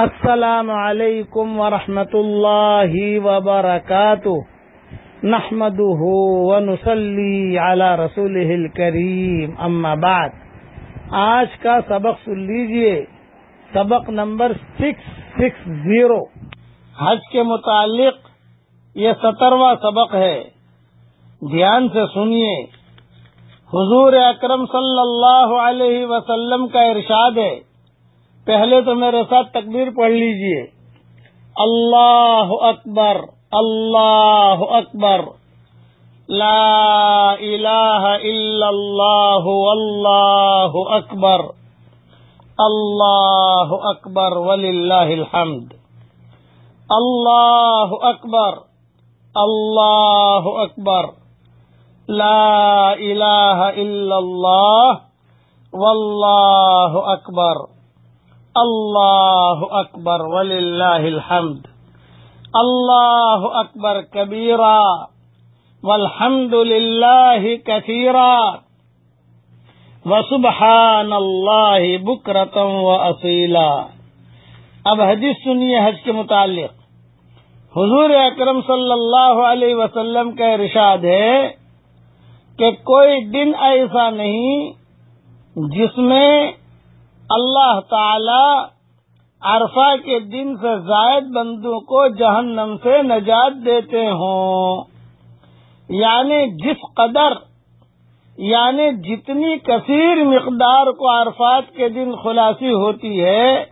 السلام علیکم ورحمۃ اللہ وبرکاتہ۔ نحمده ونصلي على رسوله الكريم اما بعد۔ آج کا سبق سن لیجیے۔ سبق نمبر سکس سکس زیرو۔ حج کے متعلق یہ سترواں سبق ہے۔ دھیان سے سنیے۔ حضور اکرم صلی اللہ علیہ وسلم کا ارشاد ہے۔ پہلے تو میرے ساتھ تکبیر پڑھ لیجیے۔ اللہ اکبر اللہ اکبر۔ لا الہ الا اللہ، واللہ اکبر۔ اللہ اکبر، وللہ الحمد۔ اللہ اکبر اللہ اکبر۔ لا الہ الا اللہ، واللہ اکبر۔ اللہ اکبر وللہ الحمد اللہ اکبر کبیرا والحمد للہ کثیرا وسبحان اللہ بکرتم و اصیلا اب حدیث سنیے حج کے متعلق حضور اکرم صلی اللہ علیہ وسلم کا ارشاد ہے کہ کوئی دن ایسا نہیں جس میں اللہ تعالی عرفہ کے دن سے زائد بندوں کو جہنم سے نجات دیتے ہوں۔ یعنی جس قدر یعنی جتنی کثیر مقدار کو عرفات کے دن خلاصی ہوتی ہے،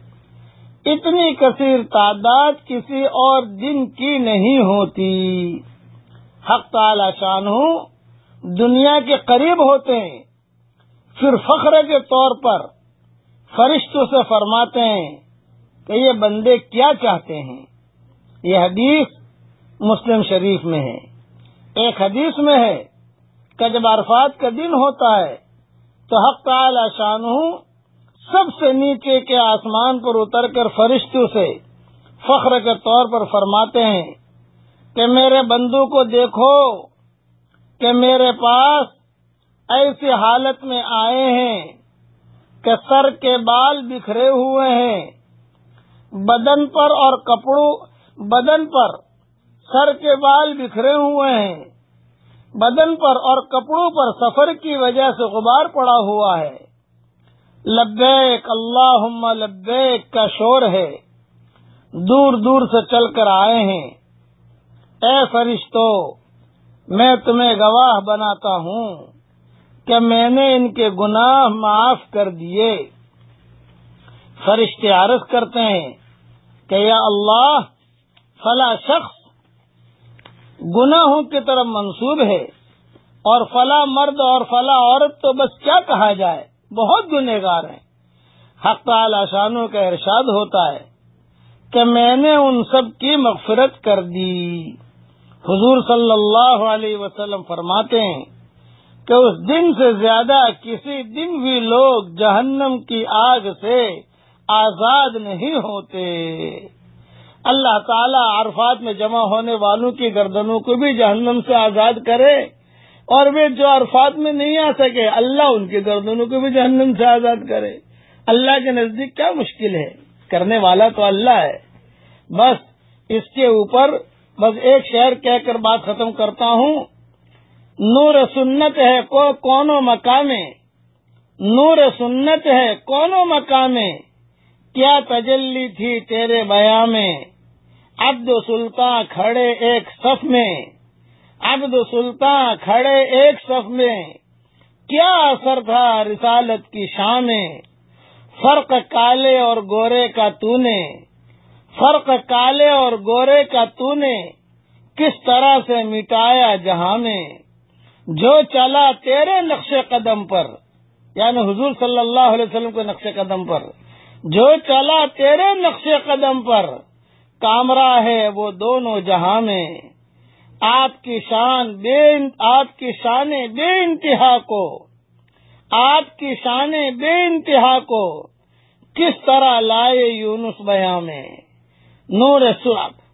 اتنی کثیر تعداد کسی اور دن کی نہیں ہوتی۔ حق تعالی شان ہوں دنیا کے قریب ہوتے ہیں۔ پھر فخر کے طور پر فرشتوں سے فرماتے ہیں کہ یہ بندے کیا چاہتے ہیں؟ یہ حدیث مسلم شریف میں ہے۔ ایک حدیث میں ہے کہ جب عرفات کا دن ہوتا ہے تو حق تعالی شان سب سے نیچے کے آسمان پر اتر کر فرشتوں سے فخر کے طور پر فرماتے ہیں کہ میرے بندو کو دیکھو کہ میرے پاس ایسی حالت میں آئے ہیں کہ سر کے بال بکھرے ہوئے ہیں۔ بدن پر اور کپڑوں، بدن پر سر کے بال بکھرے ہوئے ہیں۔ بدن پر اور کپڑوں پر سفر کی وجہ سے غبار پڑا ہوا ہے۔ لبیک اللہ لبیک کا شور ہے۔ دور دور سے چل کر آئے ہیں۔ اے فرشتو، میں تمہیں گواہ بناتا ہوں۔ کہ میں نے ان کے گناہ معاف کر دیے۔ فرشتے عرض کرتے ہیں کہ یا اللہ، فلا شخص، گناہوں کی طرف منسوب ہے اور فلا مرد اور فلا عورت تو بس کیا کہا جائے؟ بہت گنہ گار ہیں۔ حق تعالی شانوں کا ارشاد ہوتا ہے کہ میں نے ان سب کی مغفرت کر دی۔ حضور صلی اللہ علیہ وسلم فرماتے ہیں کہ اس دن سے زیادہ کسی دن بھی لوگ جہنم کی آگ سے آزاد نہیں ہوتے۔ اللہ تعالیٰ عرفات میں جمع ہونے والوں کی گردنوں کو بھی جہنم سے آزاد کرے اور وہ جو عرفات میں نہیں آ سکے، اللہ ان کی گردنوں کو بھی جہنم سے آزاد کرے۔ اللہ کے نزدیک کیا مشکل ہے؟ کرنے والا تو اللہ ہے۔ بس اس کے اوپر بس ایک شہر کہہ کر بات ختم کرتا ہوں۔ نور سنت ہے کو کونوں مقامے نور سنت ہے کونوں مقامے کیا تجلی تھی تیرے بیا میں عبد سلطان کھڑے ایک صف میں۔ عبد سلطان کھڑے ایک صف میں۔ کیا اثر تھا رسالت کی شان فرق کالے اور گورے کا تو نے فرق کالے اور گورے کا تو نے کس طرح سے مٹایا جہاں میں جو چلا تیرے نقش قدم پر یعنی حضور صلی اللہ علیہ وسلم کے نقش قدم پر، جو چلا تیرے نقش قدم پر کامرا ہے وہ دونوں جہاں میں آپ کی شان بے آپ کی شان بے انتہا کو۔ آپ کی شان بے انتہا کو۔ کس طرح لائے یونس بیاں میں۔ نور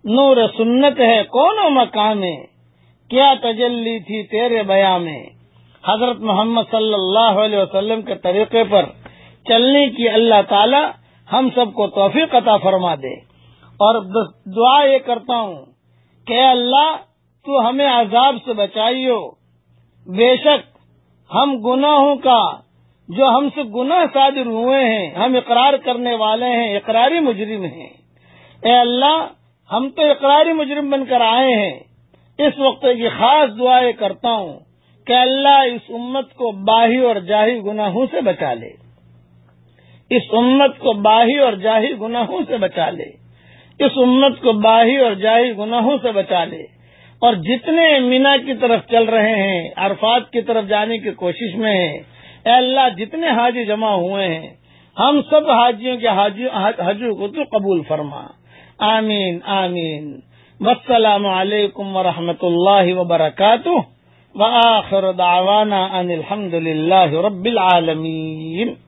نور سنت ہے کون مقام میں کیا تجلی تھی تیرے بیاں میں؟ حضرت محمد صلی اللہ علیہ وسلم کے طریقے پر چلنے کی اللہ تعالی ہم سب کو توفیق عطا فرما دے۔ اور دعا یہ کرتا ہوں کہ اللہ، تو ہمیں عذاب سے بچائیو۔ بے شک ہم گناہوں کا، جو ہم سے گناہ صادر ہوئے ہیں، ہم اقرار کرنے والے ہیں، اقراری مجرم ہیں۔ اے اللہ، ہم تو اقراری مجرم بن کر آئے ہیں۔ اس وقت کی خاص دعائیں کرتا ہوں کہ اللہ اس امت کو باہی اور جاہی گناہوں سے بچا لے۔ اس امت کو باہی اور جاہی گناہوں سے بچا لے۔ اس امت کو باہی اور جاہی گناہوں سے بچا لے۔ اور جتنے مینا کی طرف چل رہے ہیں، عرفات کی طرف جانے کی کوشش میں ہیں، اے اللہ جتنے حاجی جمع ہوئے ہیں، ہم سب حاجیوں کے حجو کو تو قبول فرما۔ آمین آمین۔ والسلام علیکم ورحمۃ اللہ وبرکاتہ وآخر دعوانا ان الحمد للہ رب العالمین